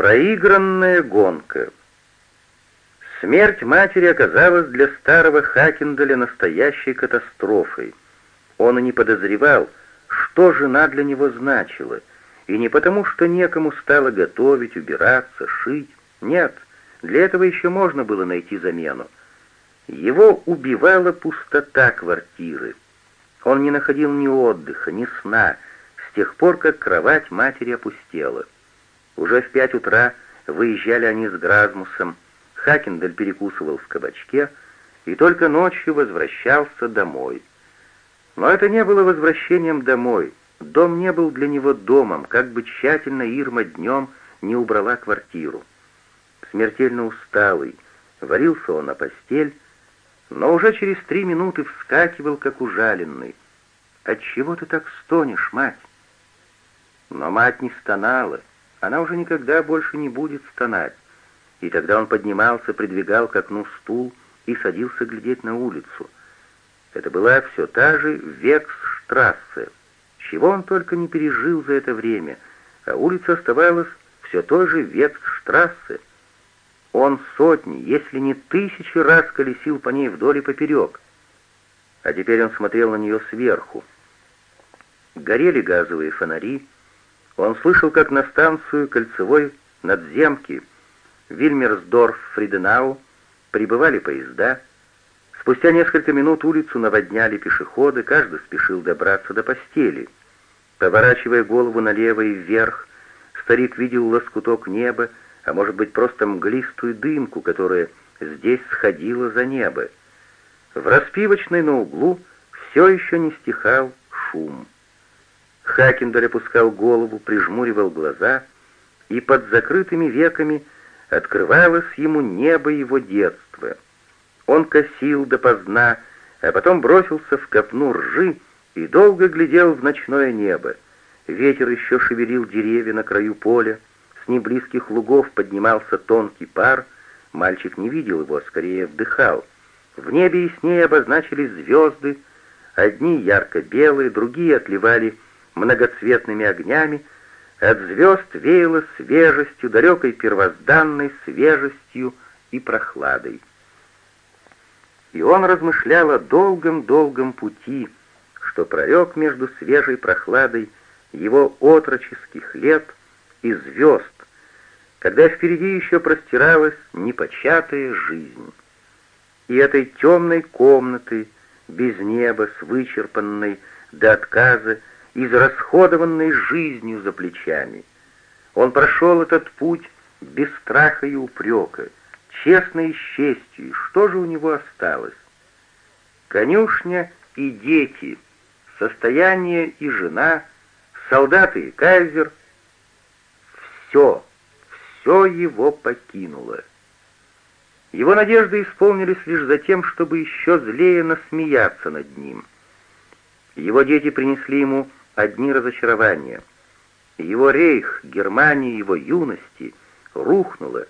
Проигранная гонка. Смерть матери оказалась для старого Хакендаля настоящей катастрофой. Он и не подозревал, что жена для него значила, и не потому, что некому стало готовить, убираться, шить. Нет, для этого еще можно было найти замену. Его убивала пустота квартиры. Он не находил ни отдыха, ни сна, с тех пор, как кровать матери опустела. Уже в пять утра выезжали они с Гразмусом, Хакендель перекусывал в кабачке и только ночью возвращался домой. Но это не было возвращением домой. Дом не был для него домом, как бы тщательно Ирма днем не убрала квартиру. Смертельно усталый, варился он на постель, но уже через три минуты вскакивал, как ужаленный. «Отчего ты так стонешь, мать?» Но мать не стонала, она уже никогда больше не будет стонать. И тогда он поднимался, придвигал к окну стул и садился глядеть на улицу. Это была все та же Вексштрассе, чего он только не пережил за это время, а улица оставалась все той же Вексштрассе. Он сотни, если не тысячи раз колесил по ней вдоль и поперек. А теперь он смотрел на нее сверху. Горели газовые фонари, он слышал, как на станцию кольцевой надземки Вильмерсдорф-Фриденау прибывали поезда. Спустя несколько минут улицу наводняли пешеходы, каждый спешил добраться до постели. Поворачивая голову налево и вверх, старик видел лоскуток неба, а может быть просто мглистую дымку, которая здесь сходила за небо. В распивочной на углу все еще не стихал шум. Хакендаль опускал голову, прижмуривал глаза, и под закрытыми веками открывалось ему небо его детства. Он косил допоздна, а потом бросился в копну ржи и долго глядел в ночное небо. Ветер еще шевелил деревья на краю поля, с неблизких лугов поднимался тонкий пар, мальчик не видел его, а скорее вдыхал. В небе яснее обозначились звезды, одни ярко-белые, другие отливали многоцветными огнями, от звезд веяло свежестью, далекой первозданной свежестью и прохладой. И он размышлял о долгом-долгом пути, что пролег между свежей прохладой его отроческих лет и звезд, когда впереди еще простиралась непочатая жизнь. И этой темной комнаты, без неба, с вычерпанной до отказа, израсходованной жизнью за плечами. Он прошел этот путь без страха и упрека, честно и с честью, что же у него осталось? Конюшня и дети, состояние и жена, солдаты и кайзер — все, все его покинуло. Его надежды исполнились лишь за тем, чтобы еще злее насмеяться над ним. Его дети принесли ему одни разочарования. Его рейх, Германия его юности, рухнула,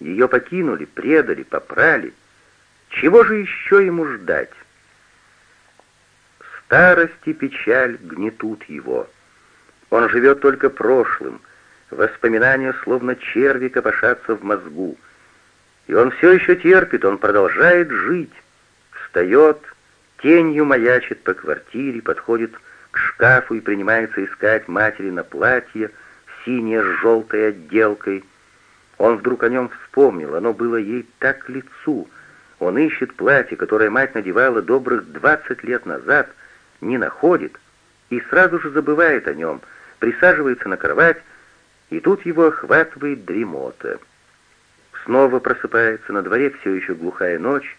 ее покинули, предали, попрали. Чего же еще ему ждать? Старость и печаль гнетут его. Он живет только прошлым, воспоминания словно черви копошатся в мозгу. И он все еще терпит, он продолжает жить, встает, тенью маячит по квартире, подходит к шкафу и принимается искать матери на платье, синее с желтой отделкой. Он вдруг о нем вспомнил, оно было ей так к лицу. Он ищет платье, которое мать надевала добрых двадцать лет назад, не находит и сразу же забывает о нем, присаживается на кровать, и тут его охватывает дремота. Снова просыпается, на дворе все еще глухая ночь,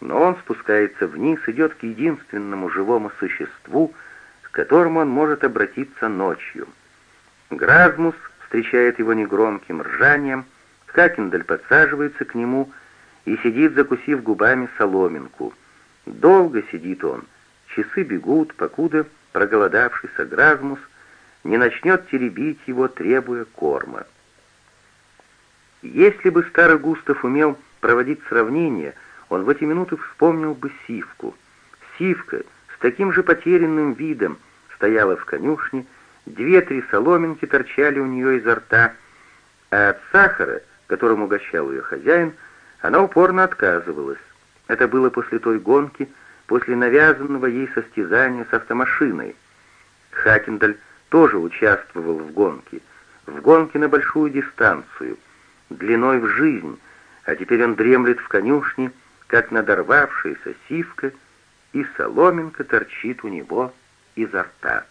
но он спускается вниз, идет к единственному живому существу, которому он может обратиться ночью. Гразмус встречает его негромким ржанием, Хакендаль подсаживается к нему и сидит, закусив губами соломинку. Долго сидит он, часы бегут, покуда проголодавшийся Гразмус не начнет теребить его, требуя корма. Если бы старый Густав умел проводить сравнения, он в эти минуты вспомнил бы Сивку. Сивка с таким же потерянным видом, стояла в конюшне, две-три соломинки торчали у нее изо рта, А от сахара, которым угощал ее хозяин, она упорно отказывалась. Это было после той гонки, после навязанного ей состязания с автомашиной. Хакендаль тоже участвовал в гонке, в гонке на большую дистанцию, длиной в жизнь, а теперь он дремлет в конюшне, как надорвавшаяся сивка, и соломинка торчит у него изо рта.